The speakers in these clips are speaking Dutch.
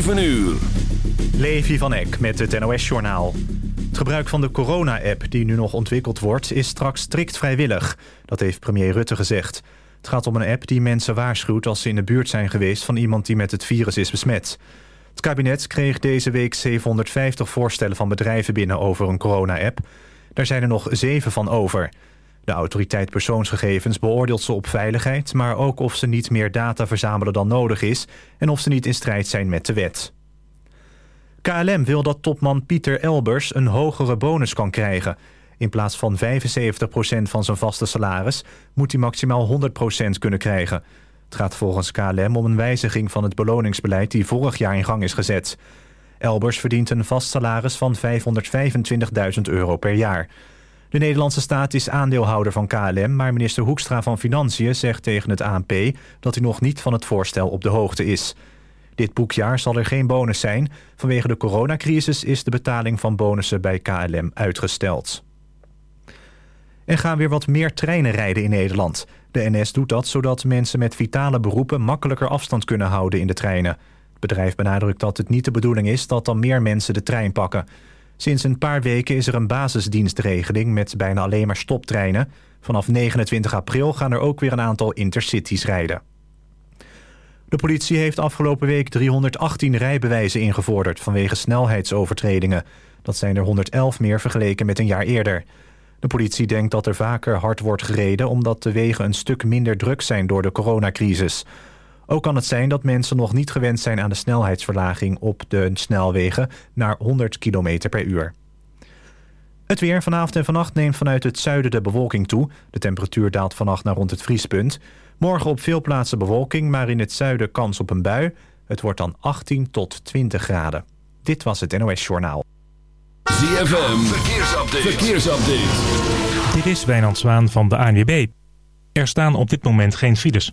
7 uur. Levi van Eck met het NOS-journaal. Het gebruik van de corona-app die nu nog ontwikkeld wordt... is straks strikt vrijwillig. Dat heeft premier Rutte gezegd. Het gaat om een app die mensen waarschuwt... als ze in de buurt zijn geweest van iemand die met het virus is besmet. Het kabinet kreeg deze week 750 voorstellen van bedrijven binnen... over een corona-app. Daar zijn er nog zeven van over... De autoriteit persoonsgegevens beoordeelt ze op veiligheid... maar ook of ze niet meer data verzamelen dan nodig is... en of ze niet in strijd zijn met de wet. KLM wil dat topman Pieter Elbers een hogere bonus kan krijgen. In plaats van 75% van zijn vaste salaris... moet hij maximaal 100% kunnen krijgen. Het gaat volgens KLM om een wijziging van het beloningsbeleid... die vorig jaar in gang is gezet. Elbers verdient een vast salaris van 525.000 euro per jaar... De Nederlandse staat is aandeelhouder van KLM... maar minister Hoekstra van Financiën zegt tegen het ANP... dat hij nog niet van het voorstel op de hoogte is. Dit boekjaar zal er geen bonus zijn. Vanwege de coronacrisis is de betaling van bonussen bij KLM uitgesteld. Er gaan weer wat meer treinen rijden in Nederland. De NS doet dat zodat mensen met vitale beroepen... makkelijker afstand kunnen houden in de treinen. Het bedrijf benadrukt dat het niet de bedoeling is... dat dan meer mensen de trein pakken... Sinds een paar weken is er een basisdienstregeling met bijna alleen maar stoptreinen. Vanaf 29 april gaan er ook weer een aantal intercities rijden. De politie heeft afgelopen week 318 rijbewijzen ingevorderd vanwege snelheidsovertredingen. Dat zijn er 111 meer vergeleken met een jaar eerder. De politie denkt dat er vaker hard wordt gereden omdat de wegen een stuk minder druk zijn door de coronacrisis. Ook kan het zijn dat mensen nog niet gewend zijn aan de snelheidsverlaging op de snelwegen naar 100 km per uur. Het weer vanavond en vannacht neemt vanuit het zuiden de bewolking toe. De temperatuur daalt vannacht naar rond het vriespunt. Morgen op veel plaatsen bewolking, maar in het zuiden kans op een bui. Het wordt dan 18 tot 20 graden. Dit was het NOS Journaal. ZFM, verkeersupdate. verkeersupdate. Dit is Wijnand Zwaan van de ANWB. Er staan op dit moment geen files.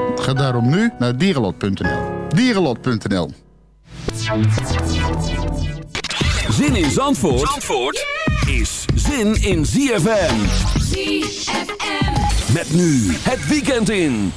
Ga daarom nu naar dierenlot.nl. Dierenlot.nl Zin in Zandvoort, Zandvoort is zin in ZFM. ZFM. Met nu het weekend in.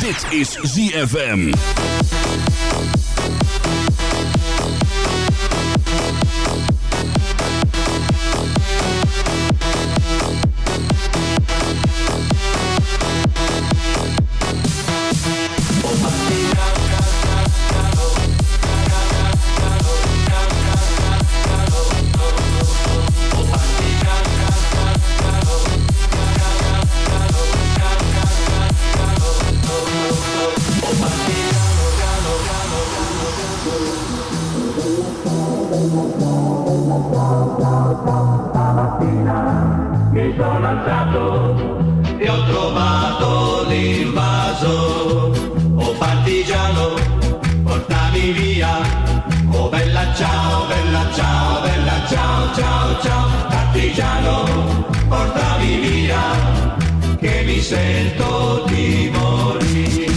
Dit is ZFM. Sento di Mi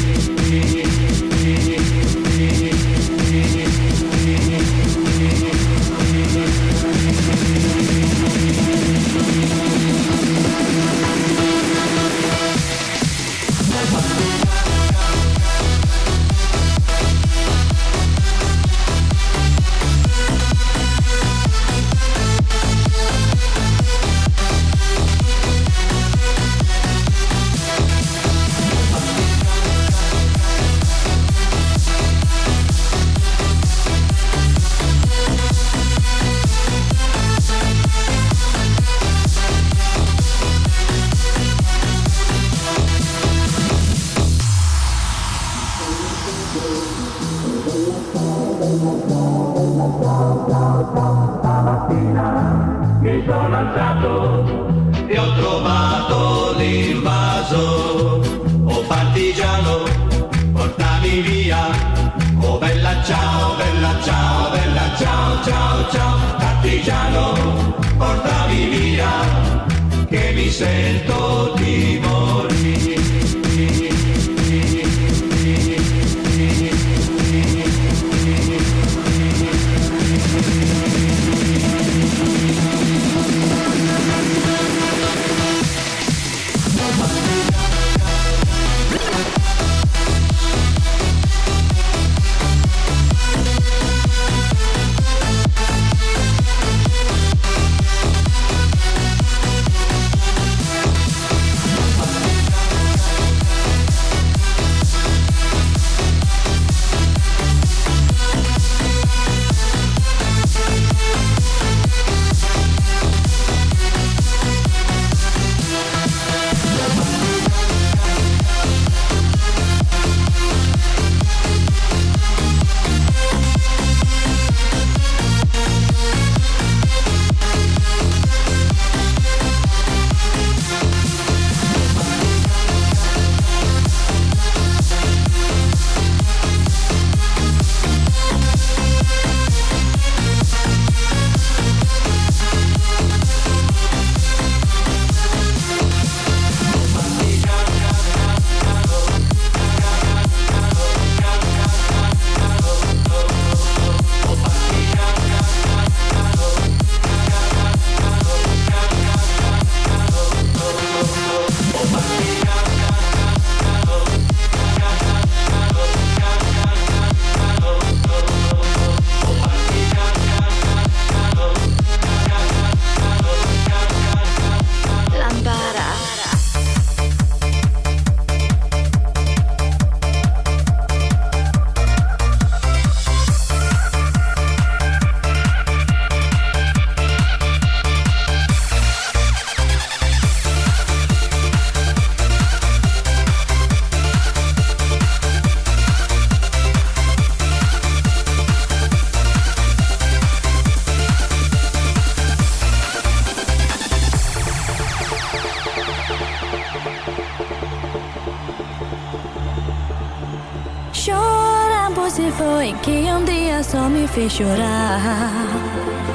fez chorar.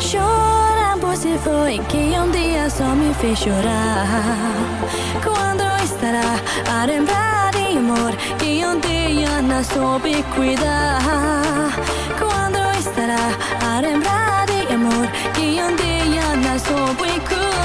Chorando se foi que um dia só me fez chorar. Quando estará a lembrar de amor que um dia não soube cuidar? Quando estará a lembrar de amor que um dia não soube cuidar?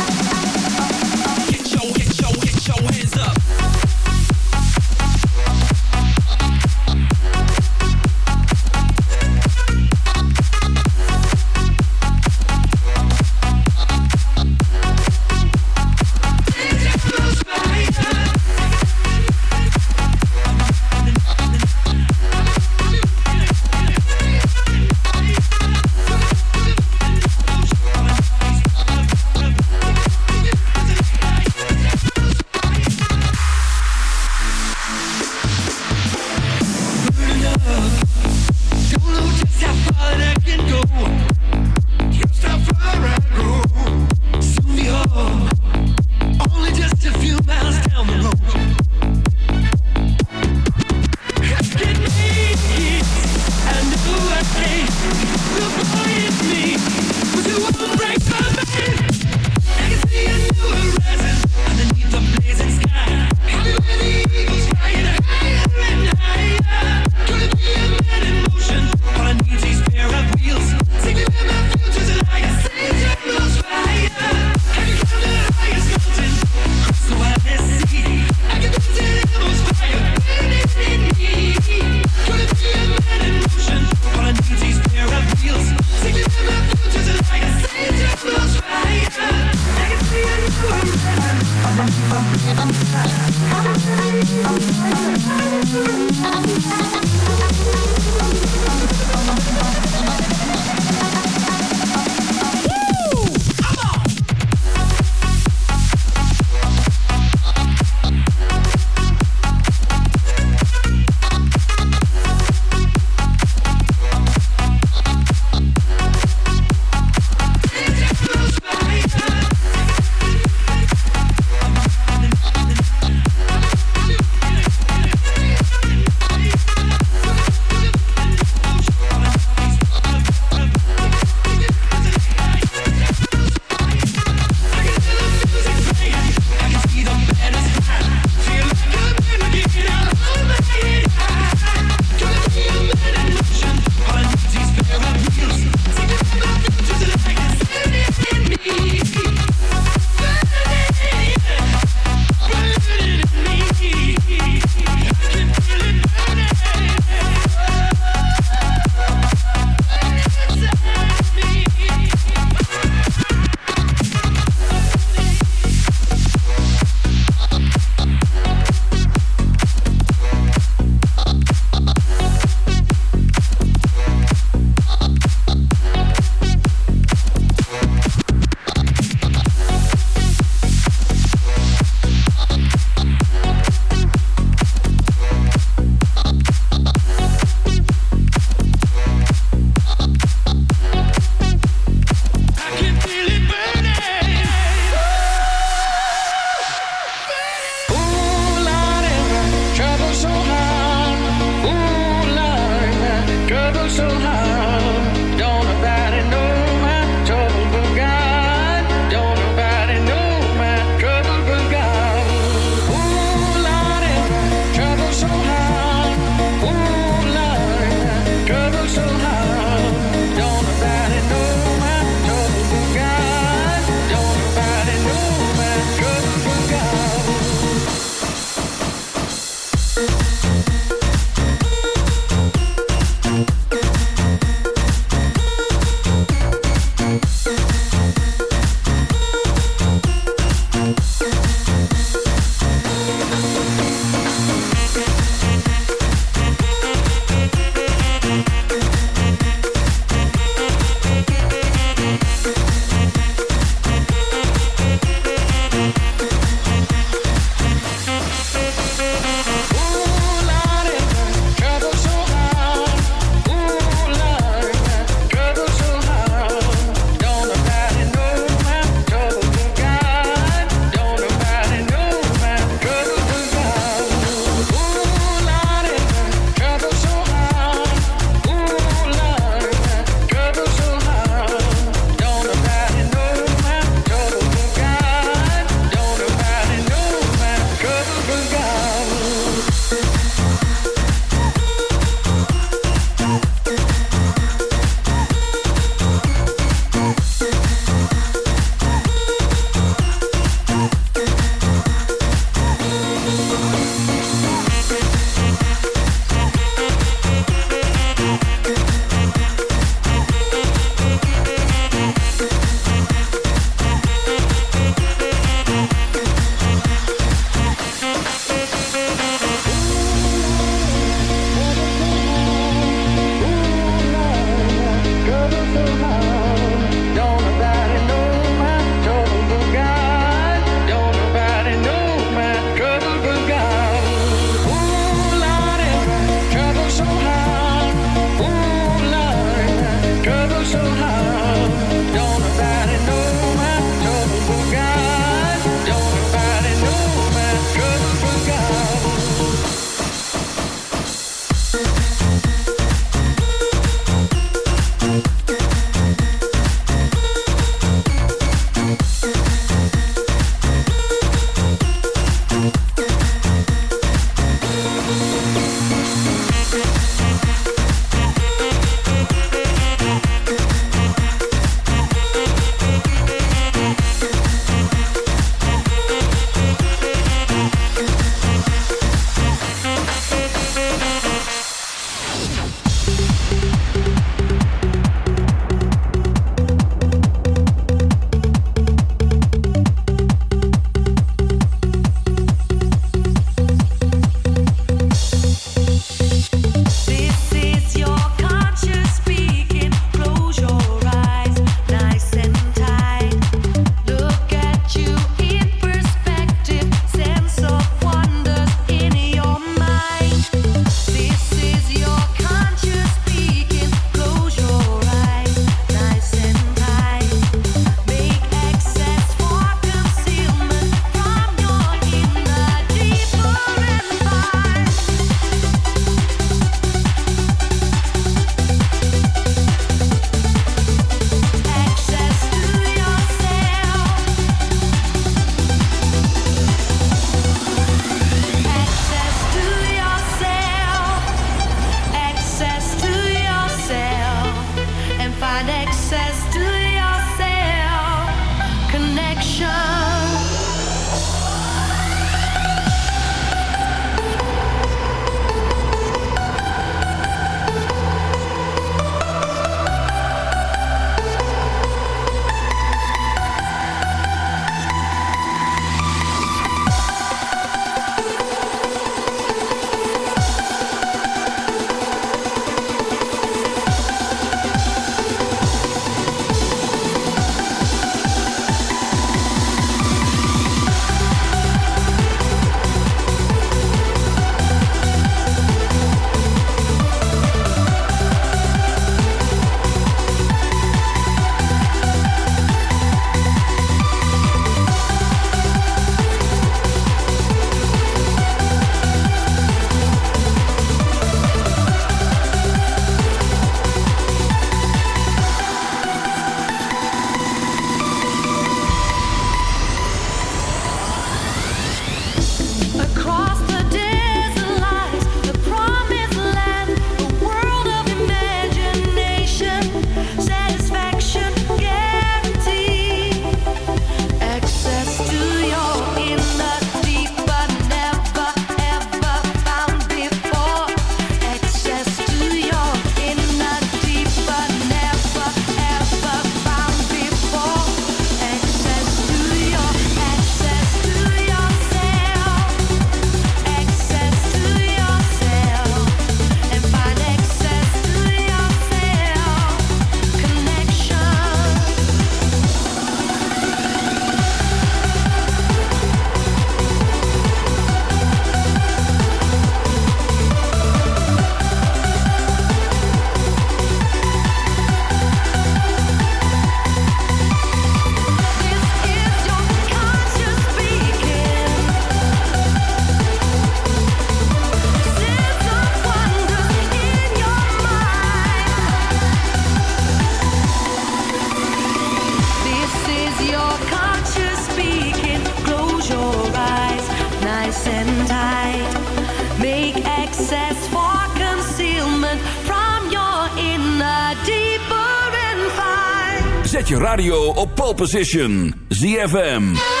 Position. ZFM.